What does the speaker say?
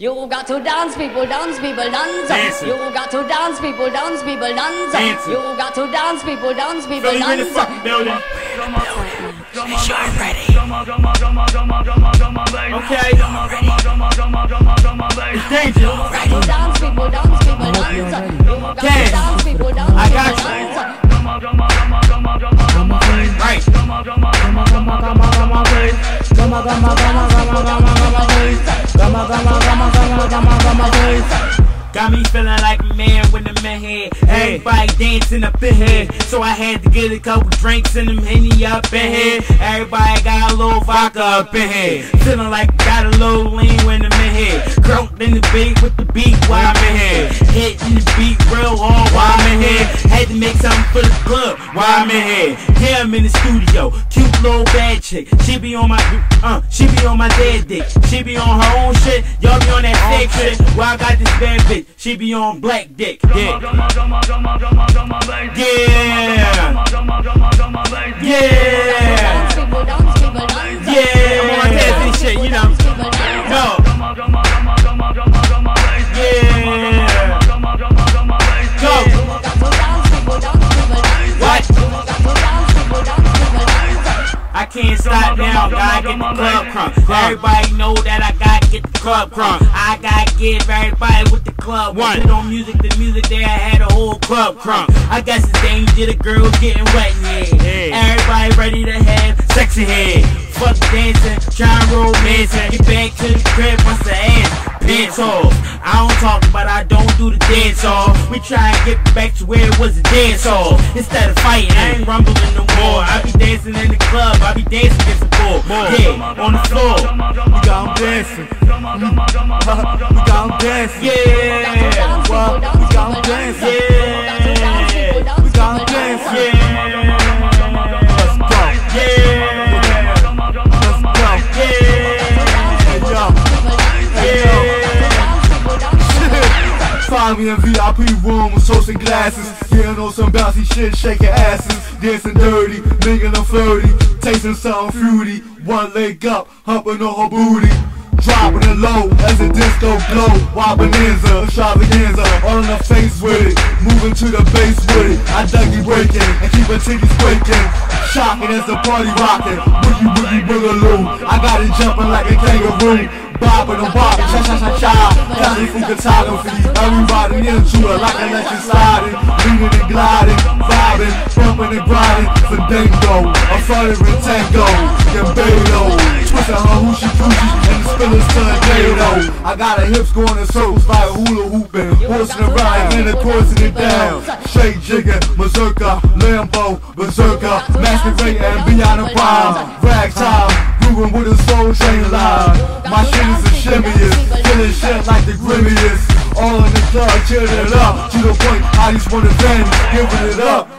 You got to dance, people, dance, people, dance. Dancing. You got to dance, people, dance, people, dance. Dancing. You got to dance, people, dance, people, Philly in the dance. fucking building. Okay. It's dangerous. Got to dance, people, dance, people, dance. You got to Dance. dance, people, dance, I got people, you. dance. Right. Got me feeling like a man with a man head. Everybody dancing up in here. So I had to get a couple drinks and them henny up in here. Everybody got a little vodka up in here. Feeling like got a little lean when I'm in here. Crunk in the beat with the beat while I'm in here. Hitting the beat real hard while I'm in here. Had to make something for the club while I'm in here. I'm in the studio. Cute little bad chick. She be on my, uh, she be on my dead dick. She be on her own shit. Y'all be on that fake shit. Well, I got this bad bitch. She be on black dick. Yeah. Yeah. Yeah. Stop now, gotta get the club crunk. Everybody know that I gotta get the club crunk. Uh-huh. I gotta give everybody with the club. One. Put on music, the music there, I had a whole club crunk. Uh-huh. I guess it's danger, the girls getting wet in here. Everybody ready to have sexy head. Fuck dancing, trying romancing. Get back to the crib, bust the ass, pants off. I don't talk, but I don't do the dance off. We try and get back to where it was a dance off. Instead of fighting, I ain't rumbling no more. I be dancing in the club, I be dancing against the floor. Yeah, on the floor. We got 'em dancing. We got 'em dancing. Yeah, Well, we got 'em dancing. yeah, Find me in VIP room with toast and glasses. Getting on some bouncy shit, shaking asses. Dancing dirty, making them flirty. Tasting something fruity. One leg up, humping on her booty. Dropping it low as a disco glow. Wild bonanza, extravaganza, all in the face with it. Moving to the bass with it. I dug you breaking and keep her titties breaking. Shocking as the party rocking. Boogie boogie boogaloo. I got it jumping like a kangaroo. Bobbing and bobbing, cha cha cha cha. It from photography. Everybody into it like electric sliding. Leaning and gliding, vibing, bumping and grinding. Fandango, a fluttering tango. Gambado, twisting her hoochie coochie and the spillers tornado. I got her hips going in circles like hula hooping. Horsing around and of coursing it down. Straight jigging, Mazurka, Lambo, Berserker, masquerade and beyond the prime. Ragtime. Moving with a soul train line. My shit is a shimmiest, killing shit like the grimmiest. All in the club, cheering it up to the point I just wanna bend, giving it up.